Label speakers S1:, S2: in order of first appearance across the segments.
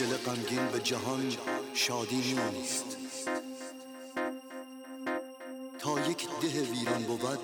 S1: دل غمگین به جهان شادی نیست تا یک ده ویران بود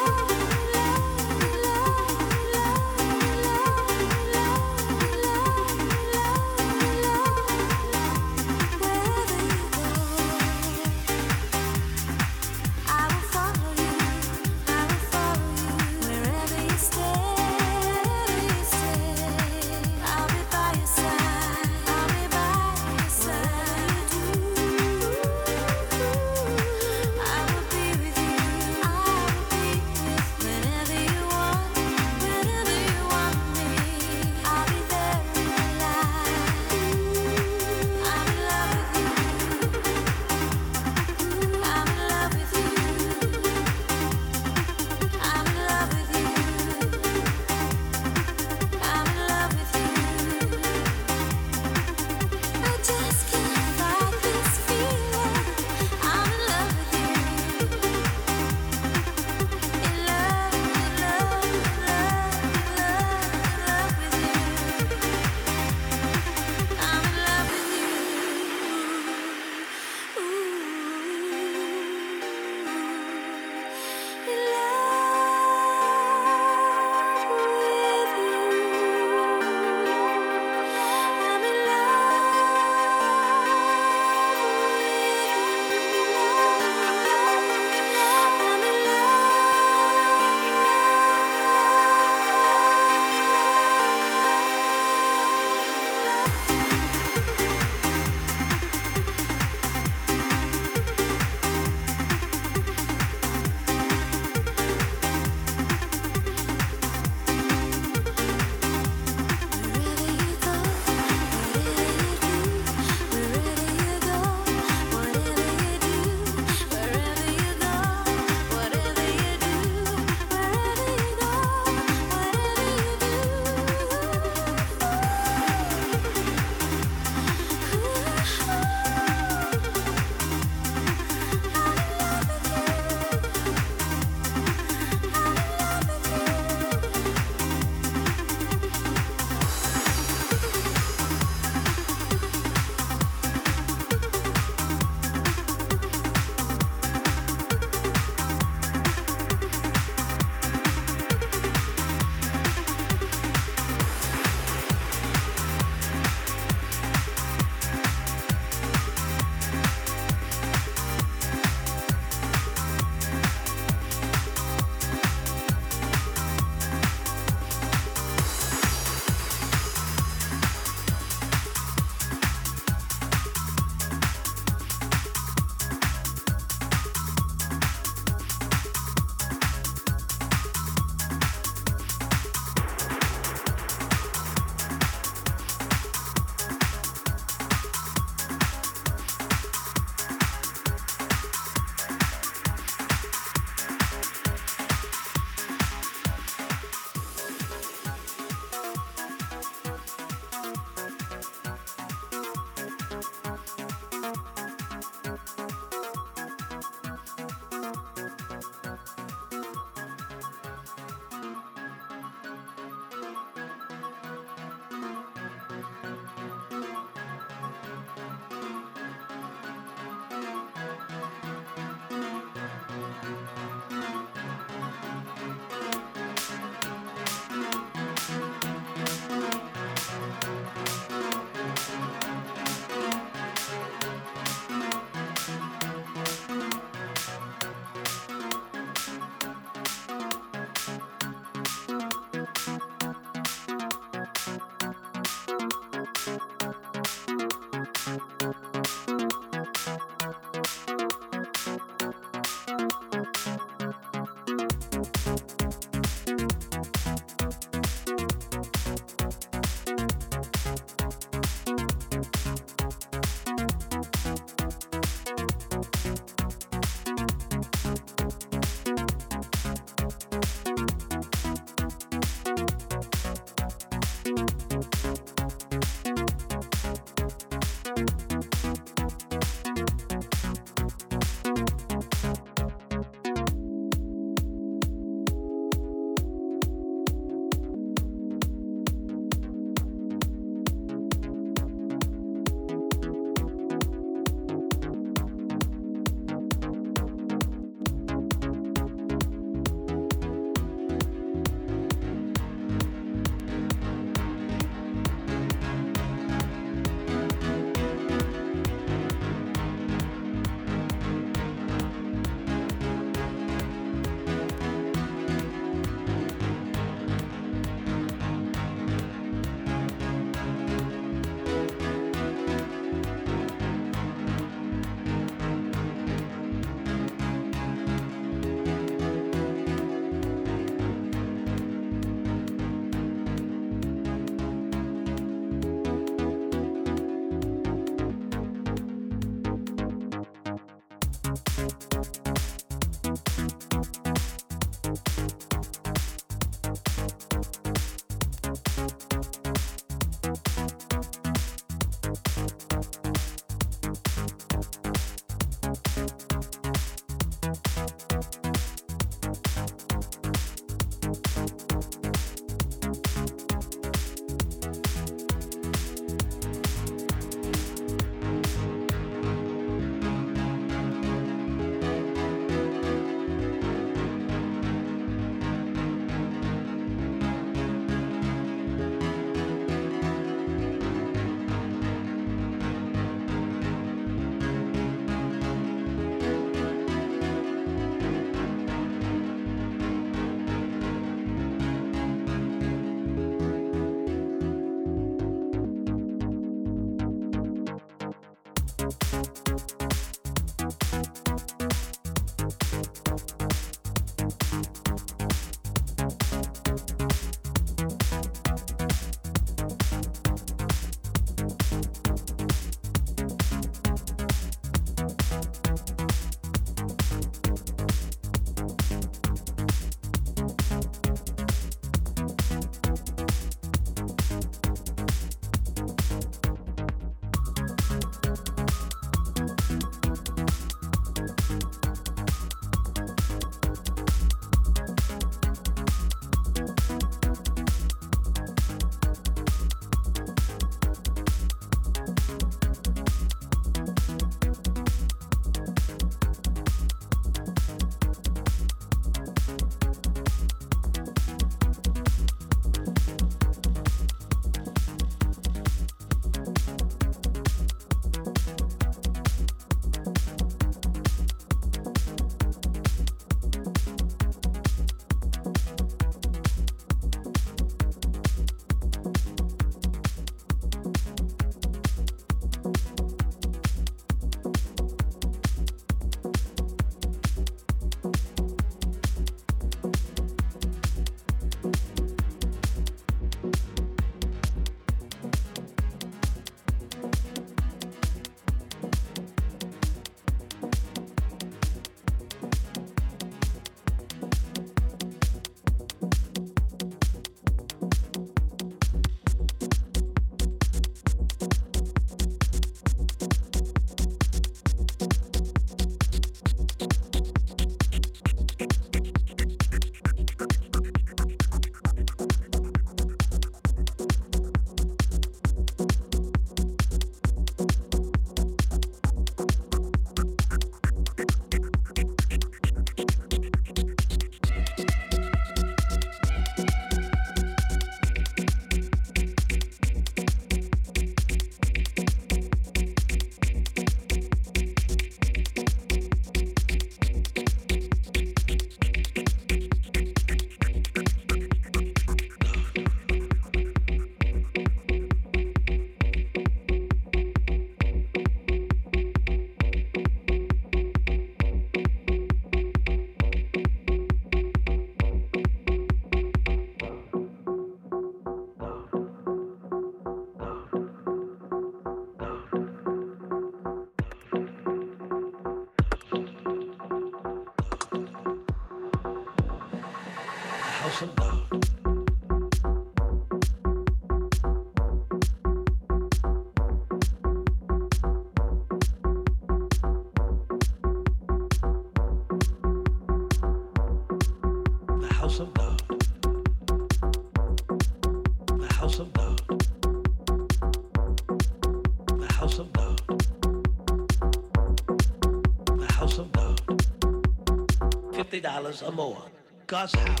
S2: $50 or more. God's house,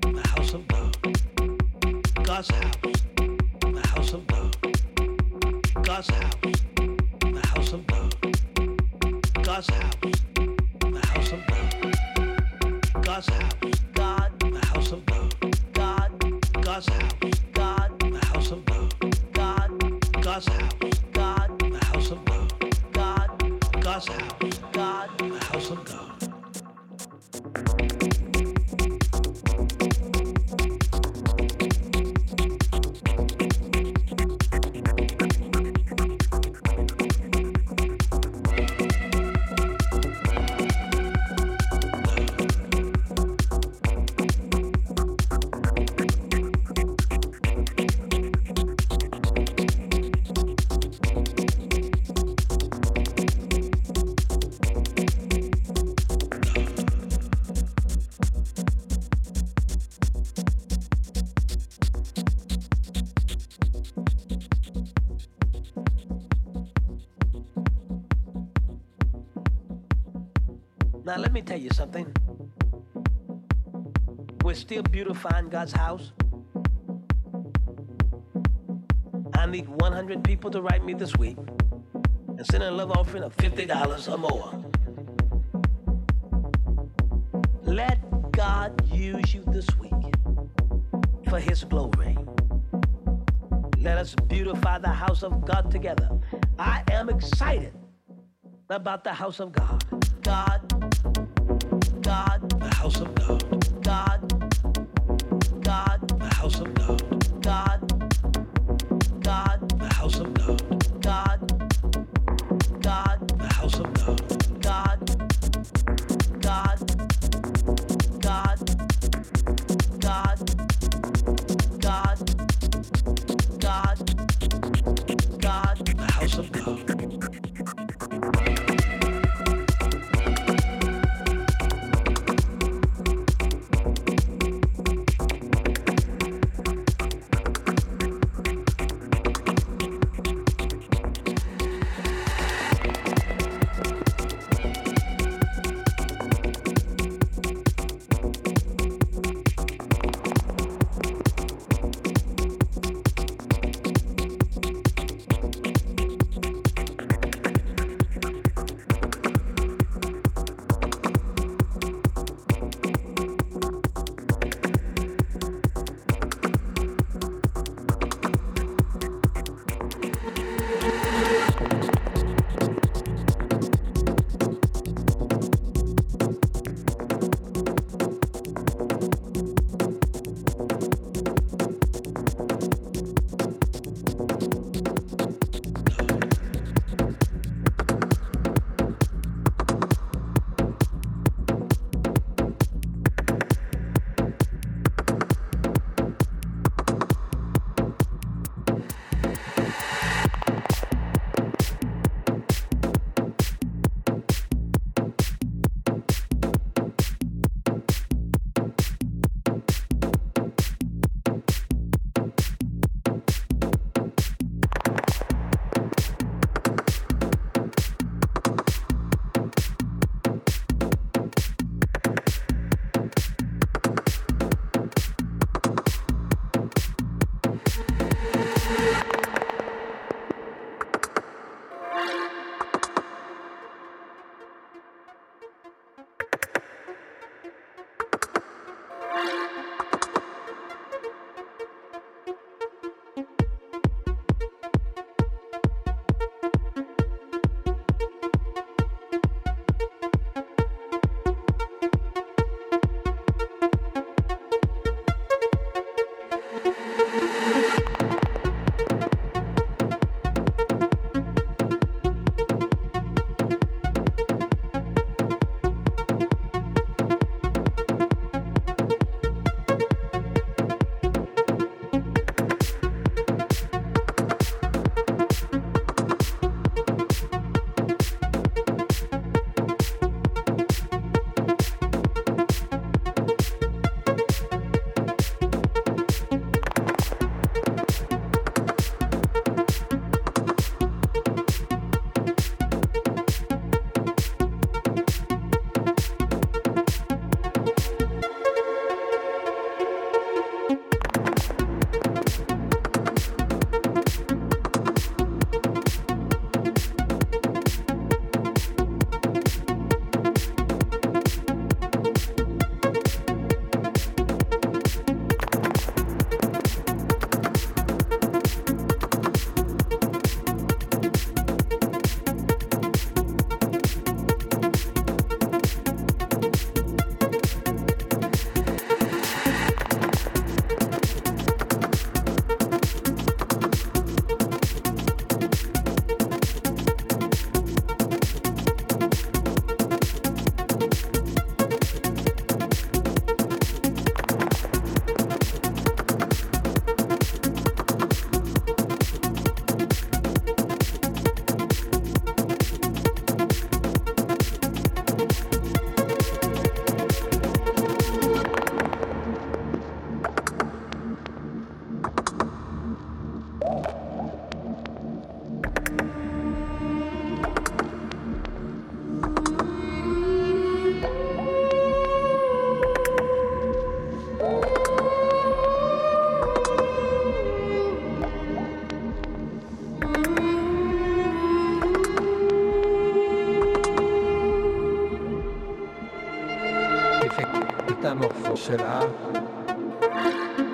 S2: the house of God. God's house, the house of God. God's house, the house of God. God's house, the house of God. God's house, God, the house of God. God, God's house, God, the house of God. God, God's house. Tell you something. We're still beautifying God's house. I need 100 people to write me this week and send a love offering of $50 or more. Let God use you this week for His glory. Let us beautify the house of God together. I am excited about the house of God. God God, the house of God. God, God, the house of God.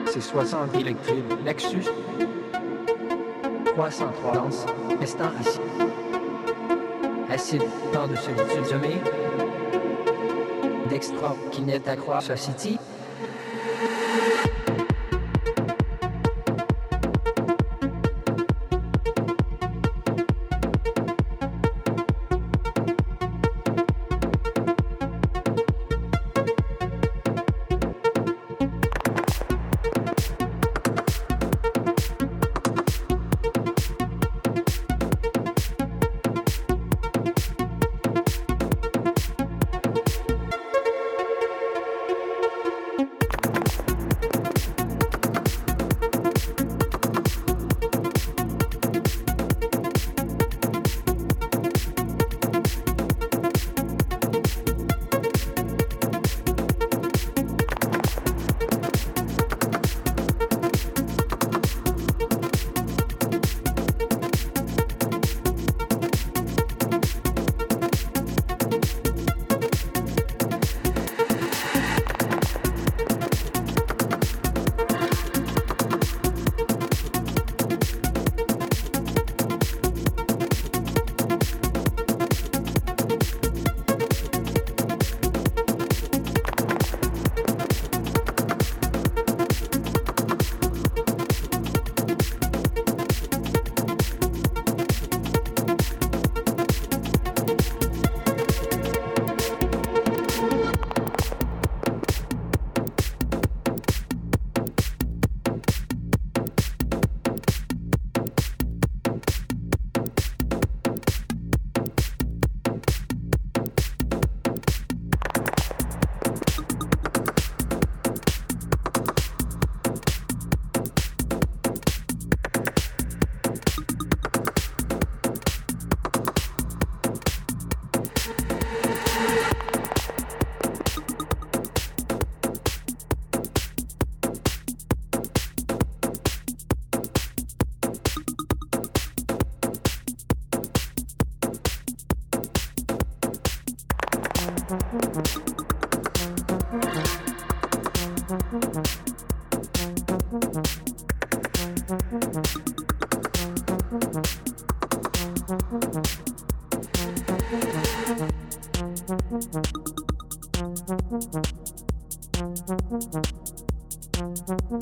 S3: C'est 60 électriques. Lexus 303 danse, restant ici. Acide, temps de solitude sommeil. Dextra, qui n'est à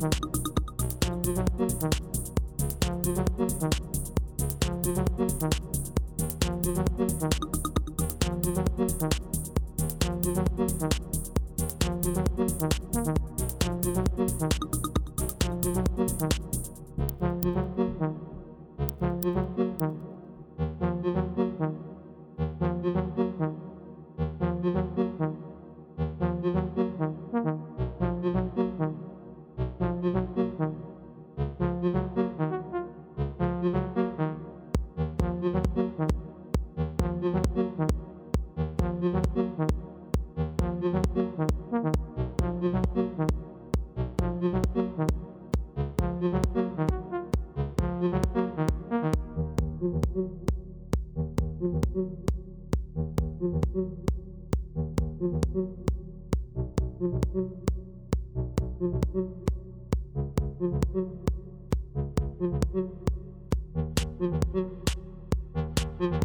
S3: Thank
S4: Thank